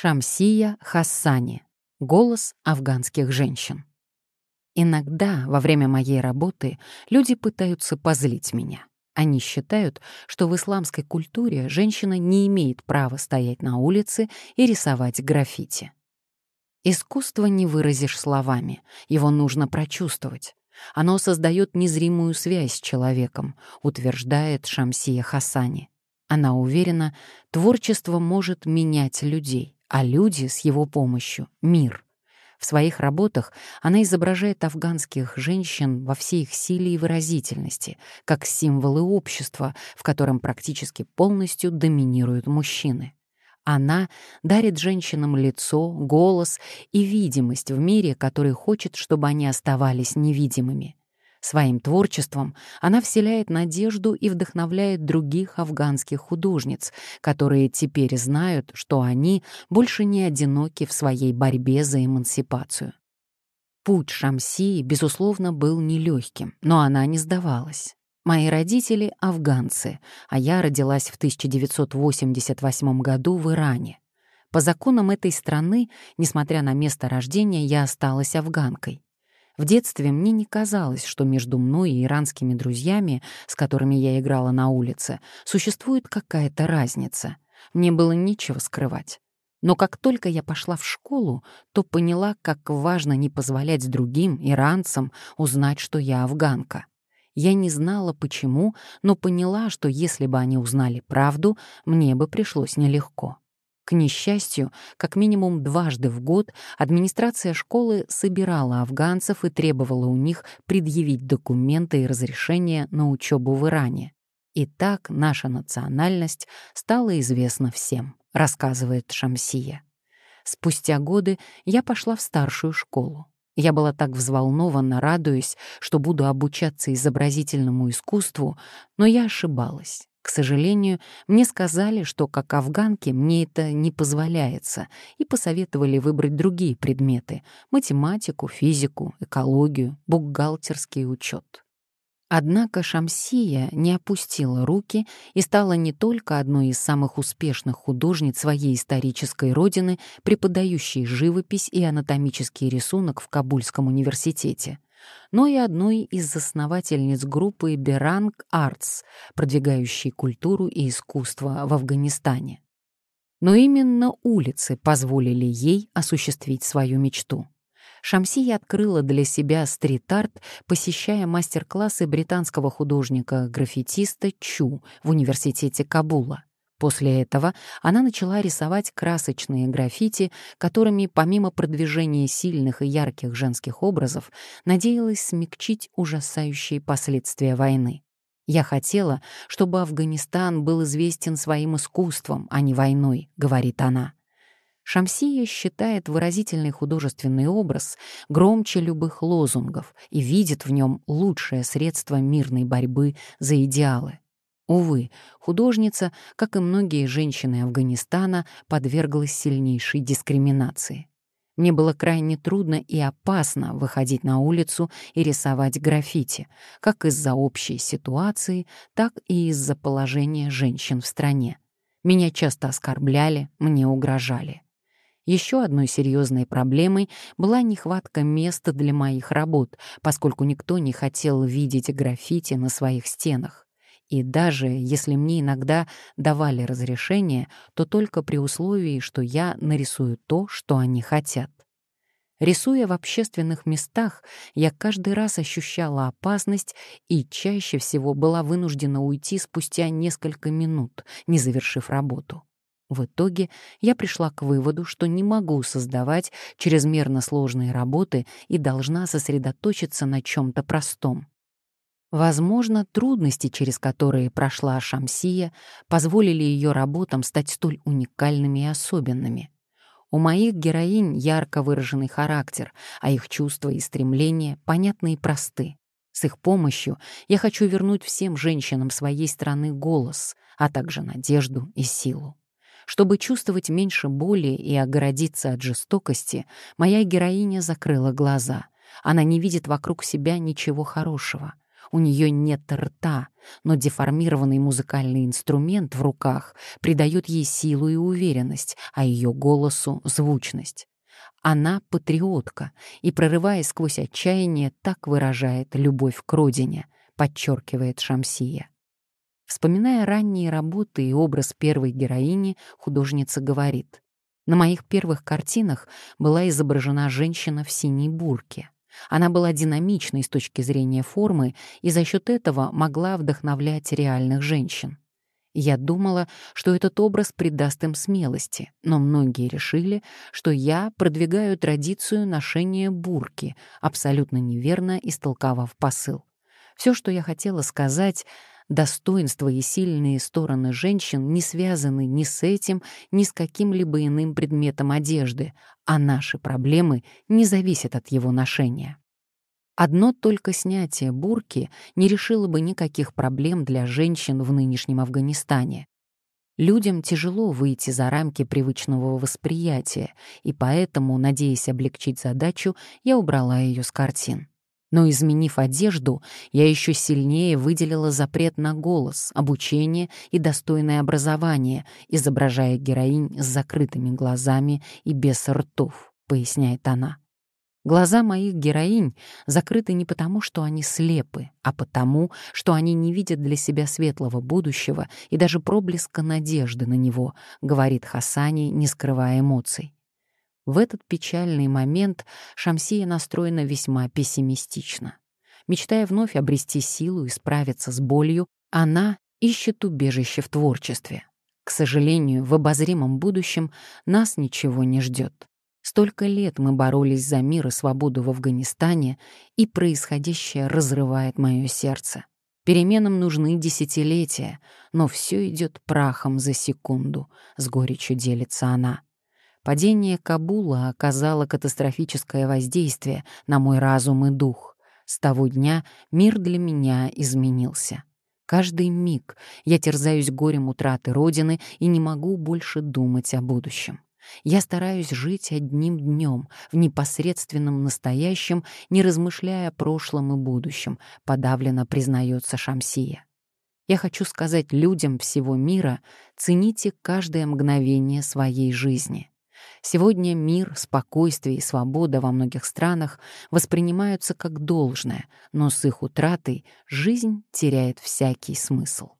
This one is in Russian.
Шамсия Хассани. Голос афганских женщин. Иногда во время моей работы люди пытаются позлить меня. Они считают, что в исламской культуре женщина не имеет права стоять на улице и рисовать граффити. Искусство не выразишь словами, его нужно прочувствовать. Оно создает незримую связь с человеком, утверждает Шамсия Хасани. Она уверена, творчество может менять людей. а люди с его помощью — мир. В своих работах она изображает афганских женщин во всей их силе и выразительности, как символы общества, в котором практически полностью доминируют мужчины. Она дарит женщинам лицо, голос и видимость в мире, который хочет, чтобы они оставались невидимыми. Своим творчеством она вселяет надежду и вдохновляет других афганских художниц, которые теперь знают, что они больше не одиноки в своей борьбе за эмансипацию. Путь Шамсии, безусловно, был нелегким, но она не сдавалась. Мои родители — афганцы, а я родилась в 1988 году в Иране. По законам этой страны, несмотря на место рождения, я осталась афганкой. В детстве мне не казалось, что между мной и иранскими друзьями, с которыми я играла на улице, существует какая-то разница. Мне было нечего скрывать. Но как только я пошла в школу, то поняла, как важно не позволять другим, иранцам, узнать, что я афганка. Я не знала, почему, но поняла, что если бы они узнали правду, мне бы пришлось нелегко. К несчастью, как минимум дважды в год администрация школы собирала афганцев и требовала у них предъявить документы и разрешения на учебу в Иране. И так наша национальность стала известна всем, рассказывает Шамсия. Спустя годы я пошла в старшую школу. Я была так взволнована, радуясь, что буду обучаться изобразительному искусству, но я ошибалась. К сожалению, мне сказали, что как афганке мне это не позволяется, и посоветовали выбрать другие предметы — математику, физику, экологию, бухгалтерский учет. Однако Шамсия не опустила руки и стала не только одной из самых успешных художниц своей исторической родины, преподающей живопись и анатомический рисунок в Кабульском университете — но и одной из основательниц группы Беранг Артс, продвигающей культуру и искусство в Афганистане. Но именно улицы позволили ей осуществить свою мечту. Шамсия открыла для себя стрит-арт, посещая мастер-классы британского художника-граффитиста Чу в университете Кабула. После этого она начала рисовать красочные граффити, которыми, помимо продвижения сильных и ярких женских образов, надеялась смягчить ужасающие последствия войны. «Я хотела, чтобы Афганистан был известен своим искусством, а не войной», — говорит она. Шамсия считает выразительный художественный образ громче любых лозунгов и видит в нем лучшее средство мирной борьбы за идеалы. Увы, художница, как и многие женщины Афганистана, подверглась сильнейшей дискриминации. Мне было крайне трудно и опасно выходить на улицу и рисовать граффити, как из-за общей ситуации, так и из-за положения женщин в стране. Меня часто оскорбляли, мне угрожали. Еще одной серьезной проблемой была нехватка места для моих работ, поскольку никто не хотел видеть граффити на своих стенах. И даже если мне иногда давали разрешение, то только при условии, что я нарисую то, что они хотят. Рисуя в общественных местах, я каждый раз ощущала опасность и чаще всего была вынуждена уйти спустя несколько минут, не завершив работу. В итоге я пришла к выводу, что не могу создавать чрезмерно сложные работы и должна сосредоточиться на чем-то простом. Возможно, трудности, через которые прошла Шамсия, позволили ее работам стать столь уникальными и особенными. У моих героинь ярко выраженный характер, а их чувства и стремления понятны и просты. С их помощью я хочу вернуть всем женщинам своей страны голос, а также надежду и силу. Чтобы чувствовать меньше боли и огородиться от жестокости, моя героиня закрыла глаза. Она не видит вокруг себя ничего хорошего — у нее нет рта, но деформированный музыкальный инструмент в руках придает ей силу и уверенность, а ее голосу — звучность. Она — патриотка и, прорывая сквозь отчаяние, так выражает любовь к родине, подчеркивает Шамсия. Вспоминая ранние работы и образ первой героини, художница говорит, «На моих первых картинах была изображена женщина в синей бурке. Она была динамичной с точки зрения формы и за счет этого могла вдохновлять реальных женщин. Я думала, что этот образ придаст им смелости, но многие решили, что я продвигаю традицию ношения бурки, абсолютно неверно истолковав посыл. Все, что я хотела сказать, Достоинства и сильные стороны женщин не связаны ни с этим, ни с каким-либо иным предметом одежды, а наши проблемы не зависят от его ношения. Одно только снятие бурки не решило бы никаких проблем для женщин в нынешнем Афганистане. Людям тяжело выйти за рамки привычного восприятия, и поэтому, надеясь облегчить задачу, я убрала ее с картин. Но, изменив одежду, я еще сильнее выделила запрет на голос, обучение и достойное образование, изображая героинь с закрытыми глазами и без ртов, поясняет она. Глаза моих героинь закрыты не потому, что они слепы, а потому, что они не видят для себя светлого будущего и даже проблеска надежды на него, говорит Хасани, не скрывая эмоций. В этот печальный момент Шамсия настроена весьма пессимистично. Мечтая вновь обрести силу и справиться с болью, она ищет убежище в творчестве. К сожалению, в обозримом будущем нас ничего не ждет. Столько лет мы боролись за мир и свободу в Афганистане, и происходящее разрывает мое сердце. Переменам нужны десятилетия, но все идет прахом за секунду, с горечью делится она. Падение Кабула оказало катастрофическое воздействие на мой разум и дух. С того дня мир для меня изменился. Каждый миг я терзаюсь горем утраты Родины и не могу больше думать о будущем. Я стараюсь жить одним днем, в непосредственном настоящем, не размышляя о прошлом и будущем, подавленно признается Шамсия. Я хочу сказать людям всего мира, цените каждое мгновение своей жизни. Сегодня мир, спокойствие и свобода во многих странах воспринимаются как должное, но с их утратой жизнь теряет всякий смысл.